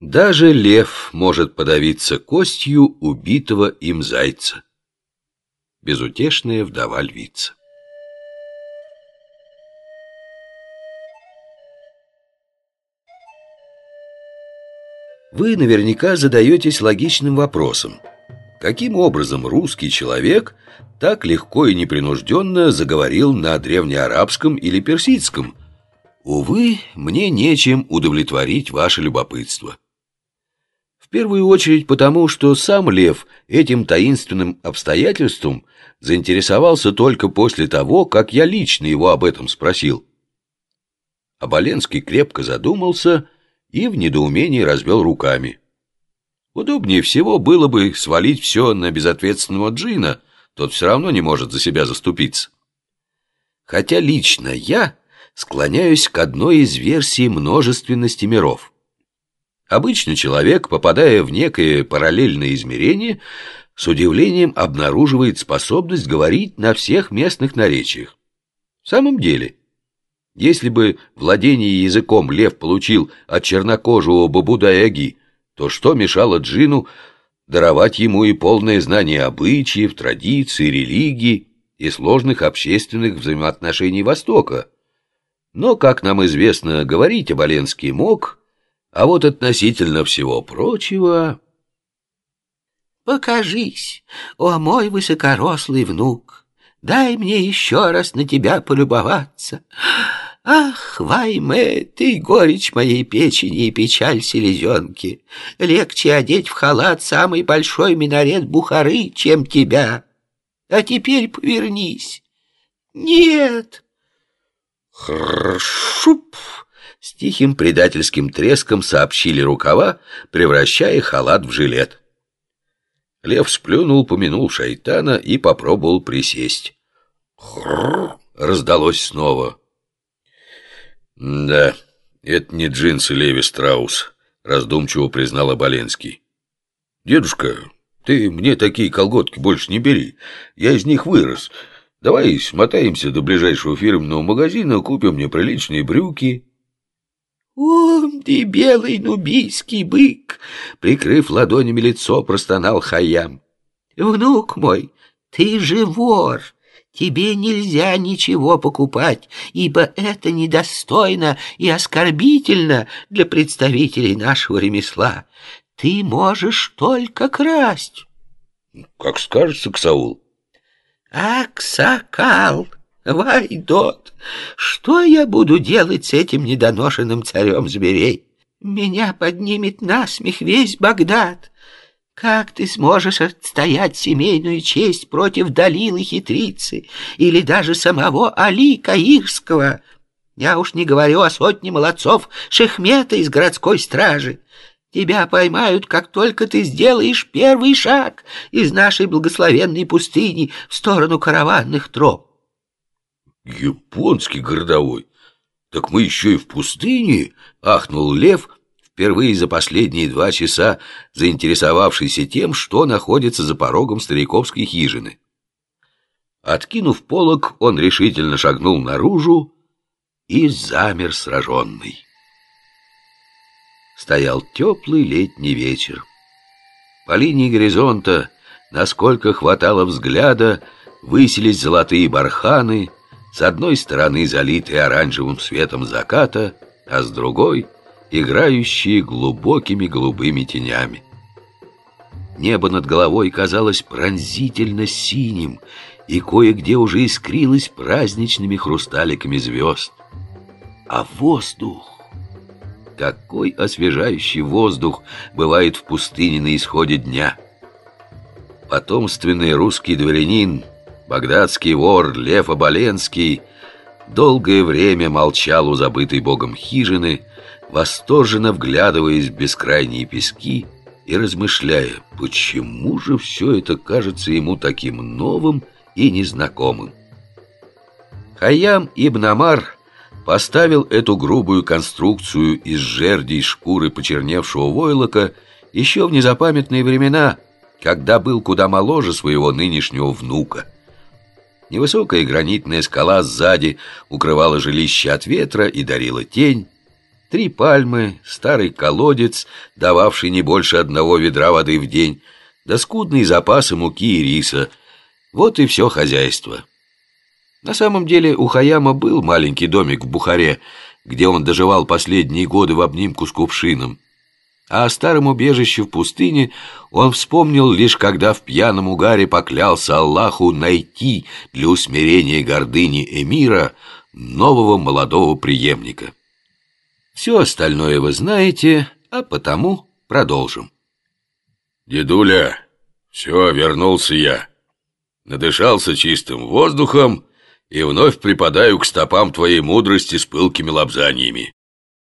Даже лев может подавиться костью убитого им зайца. Безутешная вдова львица. Вы наверняка задаетесь логичным вопросом. Каким образом русский человек так легко и непринужденно заговорил на древнеарабском или персидском? Увы, мне нечем удовлетворить ваше любопытство. В первую очередь потому, что сам Лев этим таинственным обстоятельством заинтересовался только после того, как я лично его об этом спросил. Оболенский крепко задумался и в недоумении развел руками. Удобнее всего было бы свалить все на безответственного Джина, тот все равно не может за себя заступиться. Хотя лично я склоняюсь к одной из версий множественности миров. Обычно человек, попадая в некое параллельное измерение, с удивлением обнаруживает способность говорить на всех местных наречиях. В самом деле, если бы владение языком лев получил от чернокожего Бабуда-Яги, то что мешало Джину даровать ему и полное знание обычаев, традиций, религии и сложных общественных взаимоотношений Востока? Но, как нам известно, говорить Оболенский мог, а вот относительно всего прочего... «Покажись, о мой высокорослый внук, дай мне еще раз на тебя полюбоваться». Ах, Вайме, ты горечь моей печени и печаль селезенки. Легче одеть в халат самый большой минарет Бухары, чем тебя. А теперь повернись. Нет. Хршуп! С тихим предательским треском сообщили рукава, превращая халат в жилет. Лев сплюнул, помянул шайтана и попробовал присесть. Хрррр! Раздалось снова. «Да, это не джинсы Леви Страус», — раздумчиво признал Оболенский. «Дедушка, ты мне такие колготки больше не бери. Я из них вырос. Давай смотаемся до ближайшего фирменного магазина, купим мне приличные брюки». «О, ты белый нубийский бык!» Прикрыв ладонями лицо, простонал Хаям. «Внук мой, ты же вор!» Тебе нельзя ничего покупать, ибо это недостойно и оскорбительно для представителей нашего ремесла. Ты можешь только красть. Как скажешь, Ксаул. Аксакал, Вайдот, что я буду делать с этим недоношенным царем зверей? Меня поднимет насмех весь Багдад. Как ты сможешь отстоять семейную честь против Далилы хитрицы или даже самого Али Каирского? Я уж не говорю о сотне молодцов Шехмета из городской стражи. Тебя поймают, как только ты сделаешь первый шаг из нашей благословенной пустыни в сторону караванных троп. Японский городовой? Так мы еще и в пустыне? Ахнул лев, впервые за последние два часа заинтересовавшийся тем, что находится за порогом стариковской хижины. Откинув полог, он решительно шагнул наружу и замер сраженный. Стоял теплый летний вечер. По линии горизонта, насколько хватало взгляда, высились золотые барханы, с одной стороны залитые оранжевым светом заката, а с другой — играющие глубокими голубыми тенями. Небо над головой казалось пронзительно синим, и кое-где уже искрилось праздничными хрусталиками звезд. А воздух... Какой освежающий воздух бывает в пустыне на исходе дня! Потомственный русский дворянин, багдадский вор Лев Оболенский долгое время молчал у забытой богом хижины, восторженно вглядываясь в бескрайние пески и размышляя, почему же все это кажется ему таким новым и незнакомым. Хаям ибн Амар поставил эту грубую конструкцию из жердей шкуры почерневшего войлока еще в незапамятные времена, когда был куда моложе своего нынешнего внука. Невысокая гранитная скала сзади укрывала жилище от ветра и дарила тень, Три пальмы, старый колодец, дававший не больше одного ведра воды в день, да скудные запасы муки и риса. Вот и все хозяйство. На самом деле у Хаяма был маленький домик в Бухаре, где он доживал последние годы в обнимку с кувшином. А о старом убежище в пустыне он вспомнил лишь когда в пьяном угаре поклялся Аллаху найти для усмирения гордыни эмира нового молодого преемника. Все остальное вы знаете, а потому продолжим. Дедуля, все, вернулся я. Надышался чистым воздухом и вновь припадаю к стопам твоей мудрости с пылкими лапзаниями.